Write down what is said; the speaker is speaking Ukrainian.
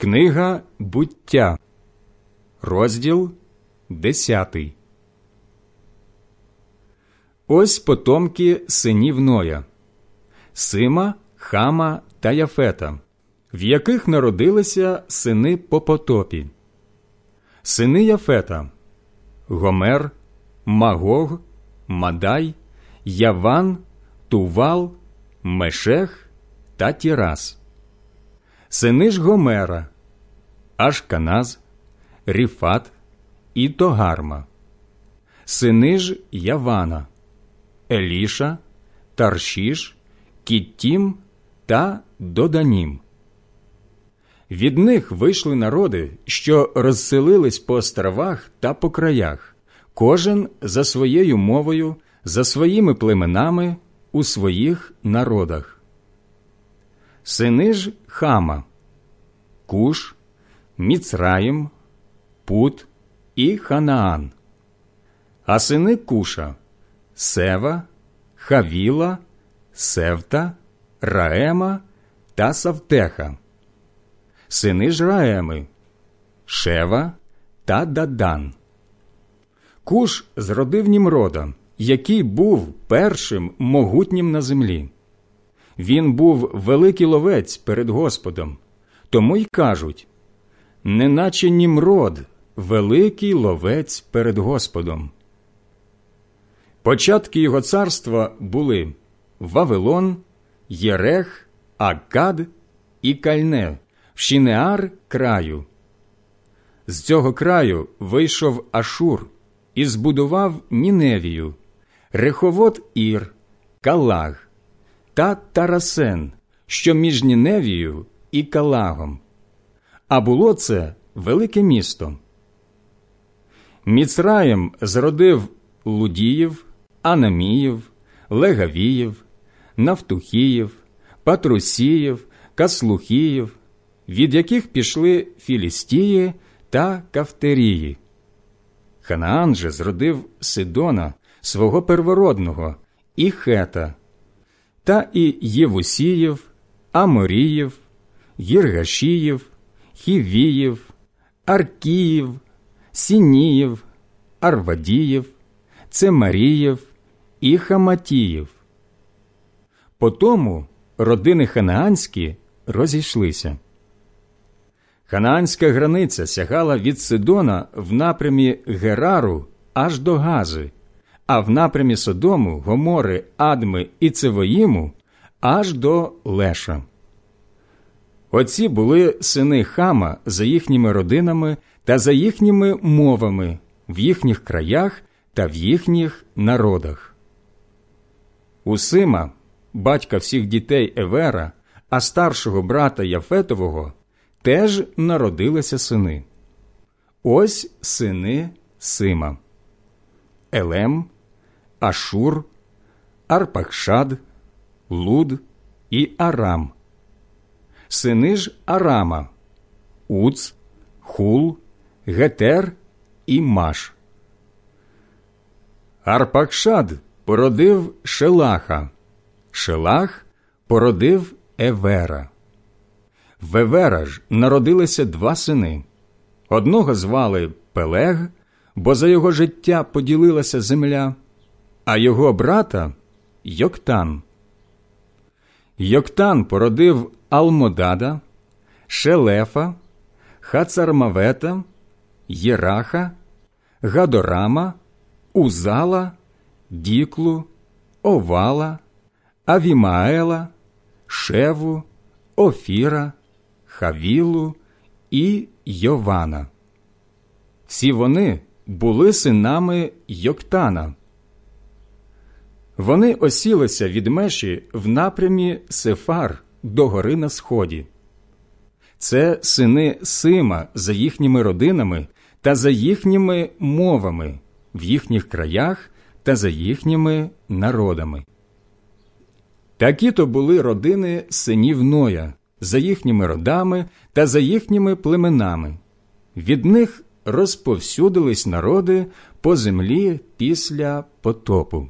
Книга буття, розділ 10. Ось потомки синів Ноя Сима, Хама та Яфета, в яких народилися сини по потопі. Сини Яфета Гомер, Магог, Мадай, Яван, Тувал, Мешех та Тірас. Сини ж Гомера, Ашканаз, Ріфат і Тогарма, сини ж Явана, Еліша, Таршіш, Кіттім та Доданім. Від них вийшли народи, що розселились по островах та по краях, кожен за своєю мовою, за своїми племенами у своїх народах. Сини ж Хама, Куш, Міцраїм, Пут і Ханаан, а сини Куша Сева, Хавіла, Севта, Раема та Савтеха, сини ж Раеми, Шева та Дадан. Куш зродив Німрода, який був першим могутнім на землі. Він був великий ловець перед Господом, тому й кажуть неначе Німрод, великий ловець перед Господом. Початки його царства були Вавилон, Єрех, Акад і Кальне, в Шінеар краю. З цього краю вийшов Ашур і збудував Ніневію, Реховод Ір, Калаг та Тарасен, що між Ніневією і Калагом. А було це велике місто. Міцраєм зродив Лудіїв, Анаміїв, Легавіїв, Нафтухіїв, Патрусіїв, Каслухіїв, від яких пішли Філістії та Кавтерії. Ханаан же зродив Сидона, свого первородного, і Хета, та і Євусіїв, Аморіїв, Єргашіїв, Хівіїв, Аркіїв, Сініїв, Арвадіїв, Цемаріїв і Хаматіїв. Потому родини ханаанські розійшлися. Ханаанська границя сягала від Сидона в напрямі Герару аж до Гази, а в напрямі Содому, Гомори, Адми і Цевоїму аж до Леша. Оці були сини Хама за їхніми родинами та за їхніми мовами в їхніх краях та в їхніх народах. Усима, батька всіх дітей Евера, а старшого брата Яфетового, теж народилися сини. Ось сини Сима Елем, Ашур, Арпахшад, Луд і Арам. Сини ж Арама, Уц, Хул, Гетер і Маш. Арпакшад породив Шелаха, Шелах породив Евера. В Евера ж народилися два сини. Одного звали Пелег, бо за його життя поділилася земля, а його брата Йоктан. Йоктан породив Алмодада, Шелефа, Хацармавета, Єраха, Гадорама, Узала, Діклу, Овала, Авімаела, Шеву, Офіра, Хавілу і Йована. Всі вони були синами Йоктана. Вони осілися від меші в напрямі Сефар до гори на сході. Це сини Сима за їхніми родинами та за їхніми мовами в їхніх краях та за їхніми народами. Такі то були родини синів Ноя за їхніми родами та за їхніми племенами. Від них розповсюдились народи по землі після потопу.